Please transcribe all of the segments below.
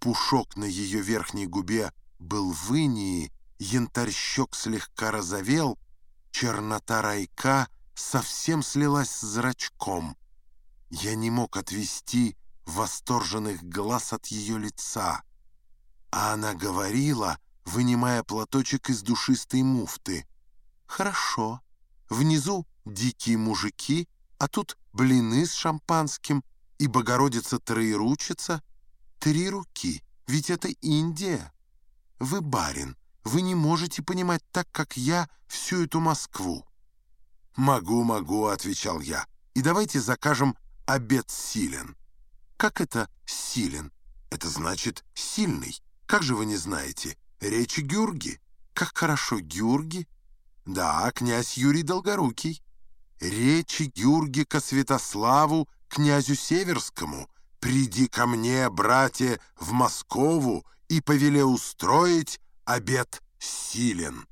Пушок на ее верхней губе был в инии, янтарь-щек слегка разовел, чернота райка совсем слилась с зрачком. Я не мог отвести восторженных глаз от ее лица, а она говорила, вынимая платочек из душистой муфты. «Хорошо, внизу дикие мужики, а тут блины с шампанским и Богородица-троеручица. Три руки, ведь это Индия. Вы барин, вы не можете понимать так, как я, всю эту Москву». «Могу, могу», — отвечал я. «И давайте закажем обед силен». «Как это силен?» «Это значит сильный. Как же вы не знаете? Речи Гюрги». «Как хорошо Гюрги?» «Да, князь Юрий Долгорукий». «Речи Гюргика Святославу, князю Северскому. Приди ко мне, братья, в Москову и повеле устроить обед силен».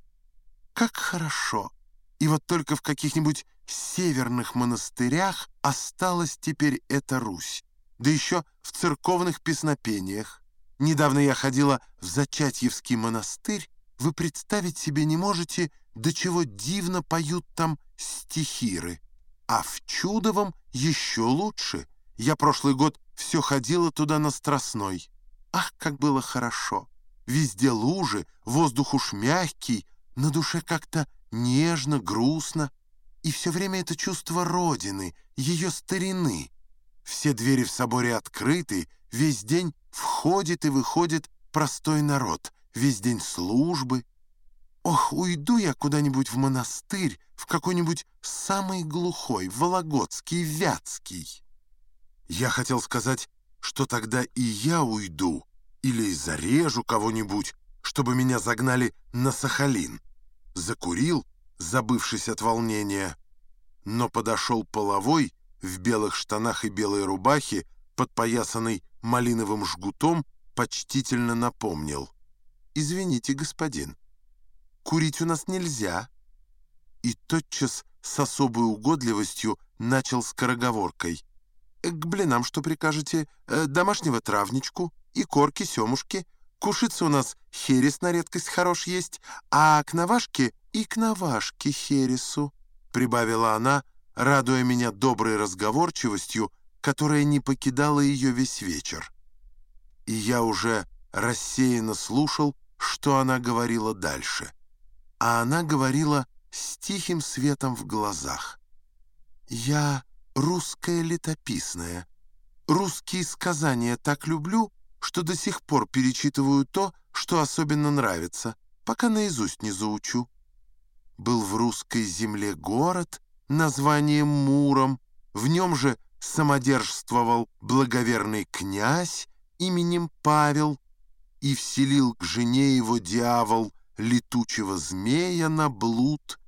«Как хорошо!» И вот только в каких-нибудь северных монастырях осталась теперь эта Русь. Да еще в церковных песнопениях. Недавно я ходила в Зачатьевский монастырь. Вы представить себе не можете, до чего дивно поют там стихиры. А в Чудовом еще лучше. Я прошлый год все ходила туда на Страстной. Ах, как было хорошо! Везде лужи, воздух уж мягкий, на душе как-то нежно, грустно, и все время это чувство Родины, ее старины. Все двери в соборе открыты, весь день входит и выходит простой народ, весь день службы. Ох, уйду я куда-нибудь в монастырь, в какой-нибудь самый глухой, Вологодский, Вятский. Я хотел сказать, что тогда и я уйду, или зарежу кого-нибудь, чтобы меня загнали на Сахалин закурил, забывшись от волнения, но подошел половой в белых штанах и белой рубахе, подпоясанный малиновым жгутом, почтительно напомнил. «Извините, господин, курить у нас нельзя». И тотчас с особой угодливостью начал скороговоркой. «К блинам что прикажете? Э, домашнего травничку и корки семушки?» Кушиться у нас херес на редкость хорош есть, а к навашке и к навашке хересу», — прибавила она, радуя меня доброй разговорчивостью, которая не покидала ее весь вечер. И я уже рассеянно слушал, что она говорила дальше. А она говорила с тихим светом в глазах. «Я русская летописная. Русские сказания так люблю, что до сих пор перечитываю то, что особенно нравится, пока наизусть не заучу. Был в русской земле город названием Муром, в нем же самодержствовал благоверный князь именем Павел и вселил к жене его дьявол летучего змея на блуд,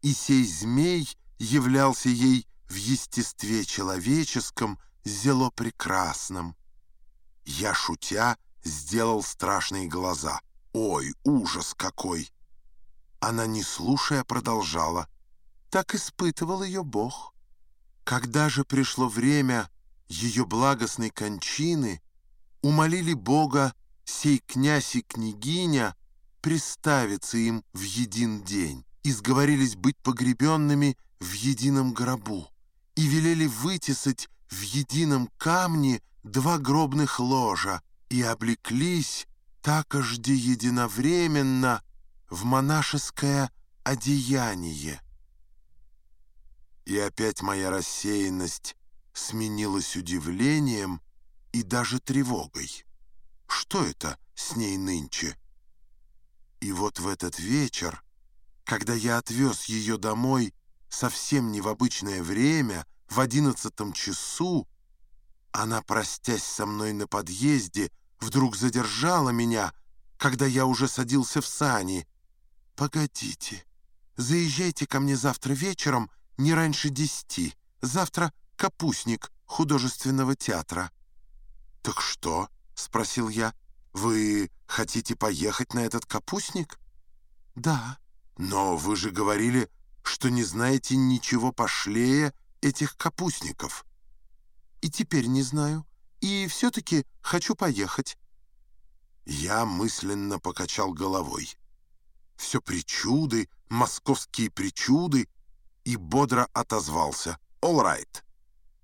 и сей змей являлся ей в естестве человеческом зело прекрасном. Я, шутя, сделал страшные глаза. «Ой, ужас какой!» Она, не слушая, продолжала. Так испытывал ее Бог. Когда же пришло время ее благостной кончины, умолили Бога сей князь и княгиня приставиться им в един день и сговорились быть погребенными в едином гробу и велели вытесать в едином камне два гробных ложа и облеклись такожди единовременно в монашеское одеяние. И опять моя рассеянность сменилась удивлением и даже тревогой. Что это с ней нынче? И вот в этот вечер, когда я отвез ее домой совсем не в обычное время, в одиннадцатом часу, она, простясь со мной на подъезде, вдруг задержала меня, когда я уже садился в сани. «Погодите, заезжайте ко мне завтра вечером не раньше десяти. Завтра капустник художественного театра». «Так что?» — спросил я. «Вы хотите поехать на этот капустник?» «Да». «Но вы же говорили, что не знаете ничего пошлее этих капустников» и теперь не знаю. И все-таки хочу поехать. Я мысленно покачал головой. Все причуды, московские причуды, и бодро отозвался. «All right».